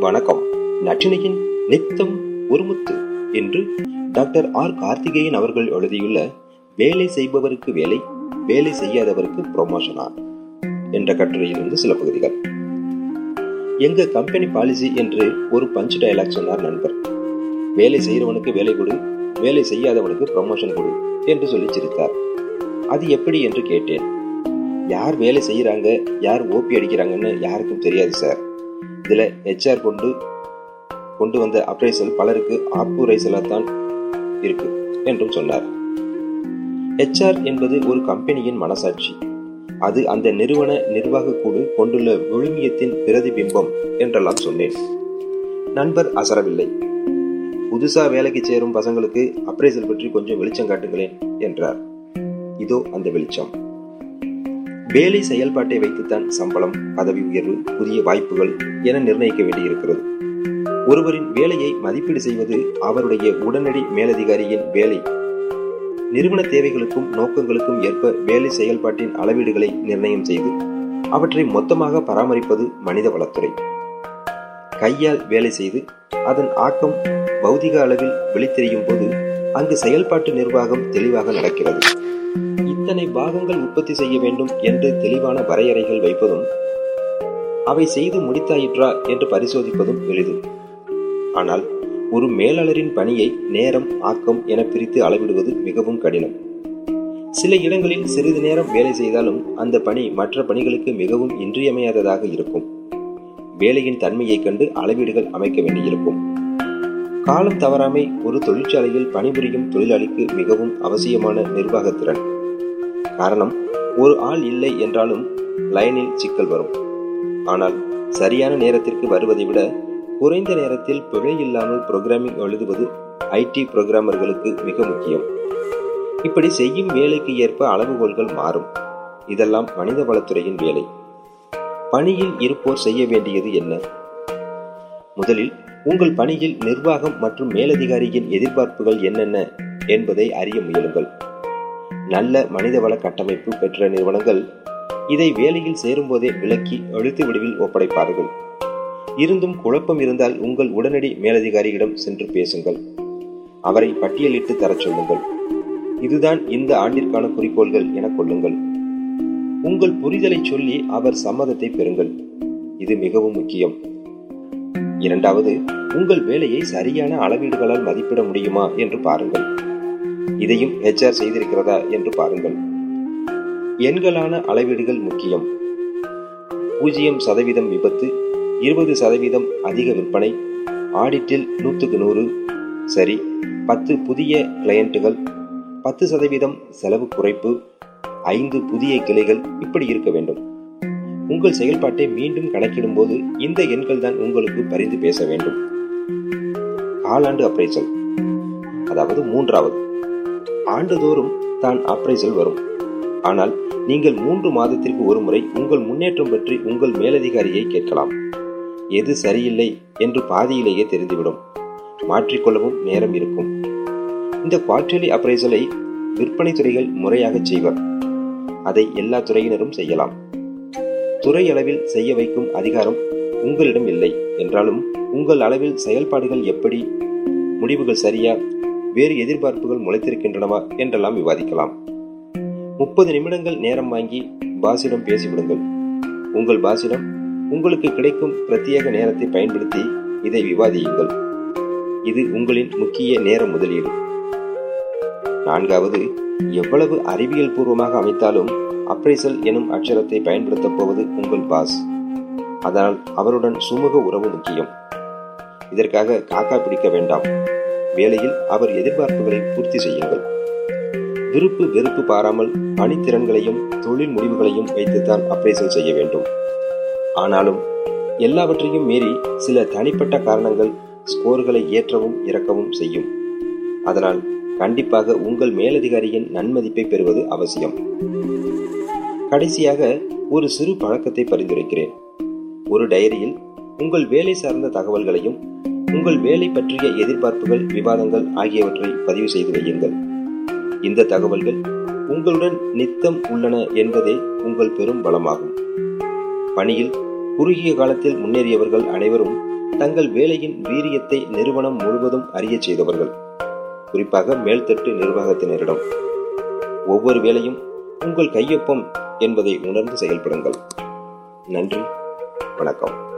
வணக்கம். நற்றினையின் நித்தம் ஒருமுத்து என்று டாக்டர் ஆர். கார்த்திகேயன் அவர்கள் எழுதியுள்ள வேலை செய்பவருக்கு வேலை வேலை செய்யாதவருக்கு ப்ரொமோஷனா என்ற கட்டுரையிலிருந்து சில பகுதிகள். எங்க கம்பெனி பாலிசி என்று ஒரு பஞ்ச் டயலாக் சொன்னார் நண்பர். வேலை செய்யறவனுக்கு வேலை கொடு வேலை செய்யாதவனுக்கு ப்ரொமோஷன் கொடு என்று சொல்லி சிரித்தார். அது எப்படி என்று கேட்டேன். யார் வேலை செய்யறாங்க யார் ஓபி அடிக்கிறாங்கன்னு யாருக்கும் தெரியாது சார். இதில் ஹெச்ஆர் கொண்டு கொண்டு வந்த அப்ரைசல் பலருக்கு ஆப்புரைசலா தான் இருக்கு என்றும் சொன்னார். ஹெச்ஆர் என்பது ஒரு கம்பெனியின் மனசாட்சி. அது அந்த நிறுவன நிர்வாக குழு கொண்டுள்ள விழுமியத்தின் பிரதிபிம்பம் என்றெல்லாம் சொன்னேன். நண்பர் அசரவில்லை. புதுசா வேலைக்கு சேரும் பசங்களுக்கு அப்ரைசல் பற்றி கொஞ்சம் வெளிச்சம் காட்டுங்களேன் என்றார். இதோ அந்த வெளிச்சம். வேலை செயல்பாட்டை வைத்துத்தான் சம்பளம் பதவி உயர்வு புதிய வாய்ப்புகள் என நிர்ணயிக்க வேண்டியிருக்கிறது. ஒருவரின் வேலையை மதிப்பீடு செய்வது அவருடைய உடனடி மேலதிகாரியின் வேலை. நிறுவன தேவைகளுக்கும் நோக்கங்களுக்கும் ஏற்ப வேலை செயல்பாட்டின் அளவீடுகளை நிர்ணயம் செய்து அவற்றை மொத்தமாக பராமரிப்பது மனித வளத்துறை. கையால் வேலை செய்து அதன் ஆக்கம் பௌதிக அளவில் வெளித்தெரியும் போது அங்கு செயல்பாட்டு நிர்வாகம் தெளிவாக நடக்கிறது. இத்தனை பாகங்கள் உற்பத்தி செய்ய வேண்டும் என்று தெளிவான வரையறைகள் வைப்பதும் அவை செய்து முடித்தாயிற்றா என்று பரிசோதிப்பதும் எளிது. ஆனால் ஒரு மேலாளரின் பணியை நேரம் ஆக்கம் என பிரித்து அளவிடுவது மிகவும் கடினம். சில இடங்களில் சிறிது நேரம் வேலை செய்தாலும் அந்த பணி மற்ற பணிகளுக்கு மிகவும் இன்றியமையாததாக இருக்கும். வேலையின் தன்மையை கண்டு அளவீடுகள் அமைக்க வேண்டியிருக்கும். காலம் தவறாமை ஒரு தொழிற்சாலையில் பணிபுரியும் தொழிலாளிக்கு மிகவும் அவசியமான நிர்வாகத்திறன் காரணம் ஒரு ஆள் இல்லை என்றாலும் லைனில் சிக்கல் வரும். ஆனால் சரியான நேரத்திற்கு வருவதை விட குறைந்த நேரத்தில் பிழை இல்லாமல் புரோகிராமிங் எழுதுவது ஐடி புரோகிராமர்களுக்கு மிக முக்கியம். இப்படி செய்யும் வேலைக்கு ஏற்ப அளவுகோல்கள் மாறும். இதெல்லாம் மனித வளத்துறையின் வேலை. பணியில் இருப்போர் செய்ய வேண்டியது என்ன? முதலில் உங்கள் பணியில் நிர்வாகம் மற்றும் மேலதிகாரியின் எதிர்பார்ப்புகள் என்னென்ன என்பதை அறிய முயலுங்கள். நல்ல மனிதவள கட்டமைப்பு பெற்ற நிறுவனங்கள் இதை வேலையில் சேரும்போதே விலக்கி அழுத்து வடிவில் ஒப்படைப்பார்கள். இருந்தும் குழப்பம் இருந்தால் உங்கள் உடனடி மேலதிகாரியிடம் சென்று பேசுங்கள். அவரை பட்டியலிட்டு தரச் சொல்லுங்கள். இதுதான் இந்த ஆண்டிற்கான குறிக்கோள்கள் என கொள்ளுங்கள். உங்கள் புரிதலை சொல்லி அவர் சம்மதத்தை பெறுங்கள். இது மிகவும் முக்கியம். இரண்டாவது உங்கள் வேலையை சரியான அளவீடுகளால் மதிப்பிட முடியுமா என்று பாருங்கள். இதையும் ஹெச்ஆர் செய்திருக்கிறதா என்று பாருங்கள். எண்களான அளவீடுகள் முக்கியம். பூஜ்ஜியம் சதவீதம் விபத்து இருபது சதவீதம் அதிக விற்பனை ஆடிட்டில் நூற்றுக்கு நூறு சரி பத்து புதிய கிளையண்ட்டுகள் பத்து சதவீதம் செலவு குறைப்பு ஐந்து புதிய கிளைகள் இப்படி இருக்க வேண்டும். உங்கள் செயல்பாட்டை மீண்டும் கணக்கிடும் போது இந்த எண்கள் தான் உங்களுக்கு பரிந்து பேச வேண்டும். காலாண்டு அப்ரைசல் அதாவது மூன்றாவது. ஆண்டுதோறும் தான் அப்ரைசல் வரும். ஆனால் நீங்கள் மூன்று மாதத்திற்கு ஒரு முறை உங்கள் முன்னேற்றம் பற்றி உங்கள் மேலதிகாரியை கேட்கலாம். எது சரியில்லை என்று பாதியிலேயே தெரிந்துவிடும். மாற்றிக்கொள்ளவும் நேரம் இருக்கும். இந்த குவார்டர்லி அப்ரைசலை விற்பனை துறைகள் முறையாக செய்வர். அதை எல்லா துறையினரும் செய்யலாம். துறை அளவில் செய்ய வைக்கும் அதிகாரம் உங்களிடம் இல்லை என்றாலும் உங்கள் அளவில் செயல்பாடுகள் எப்படி? முடிவுகள் சரியா? வேறு எதிர்பார்ப்புகள் முளைத்திருக்கின்றனவா என்றெல்லாம் விவாதிக்கலாம். முப்பது நிமிடங்கள் நேரம் வாங்கி பாசிடம் பேசிவிடுங்கள். உங்கள் பாசிடம் உங்களுக்கு கிடைக்கும் பிரத்யேக நேரத்தை பயன்படுத்தி இதை விவாதியுங்கள். இது உங்களின் முக்கிய நேர முதலீடு. நான்காவது எவ்வளவு அறிவியல் பூர்வமாக அமைத்தாலும் அப்ரைசல் எனும் அக்ஷரத்தை பயன்படுத்தப் போவது உங்கள் பாஸ். அதனால் அவருடன் சுமூக உறவு முக்கியம். இதற்காக காக்கா பிடிக்க வேண்டாம். வேலையில் அவர் எதிர்பார்ப்புகளை பூர்த்தி செய்யுங்கள். விருப்பு வெறுப்பு பாராமல் பணித்திறன்களையும் தொழில் முடிவுகளையும் வைத்துத்தான் அப்ரைசல் செய்ய வேண்டும். ஆனாலும் எல்லாவற்றையும் மீறி சில தனிப்பட்ட காரணங்கள் ஸ்கோர்களை ஏற்றவும் இறக்கவும் செய்யும். அதனால் கண்டிப்பாக உங்கள் மேலதிகாரியின் நன்மதிப்பை பெறுவது அவசியம். கடைசியாக ஒரு சிறு பழக்கத்தை பரிந்துரைக்கிறேன். ஒரு டைரியில் உங்கள் வேலை சார்ந்த தகவல்களையும் உங்கள் வேலை பற்றிய எதிர்பார்ப்புகள் விவாதங்கள் ஆகியவற்றை பதிவு செய்து வையுங்கள். இந்த தகவல்கள் உங்களுடன் நித்தம் உள்ளன என்பதே உங்கள் பெரும் பலமாகும். பணியில் குறுகிய காலத்தில் முன்னேறியவர்கள் அனைவரும் தங்கள் வேலையின் வீரியத்தை நிறுவனம் முழுவதும் அறிய செய்தவர்கள். குறிப்பாக மேல்தட்டு நிர்வாகத்தினரிடம். ஒவ்வொரு வேலையும் உங்கள் கையொப்பம் என்பதை உணர்ந்து செயல்படுங்கள். நன்றி வணக்கம்.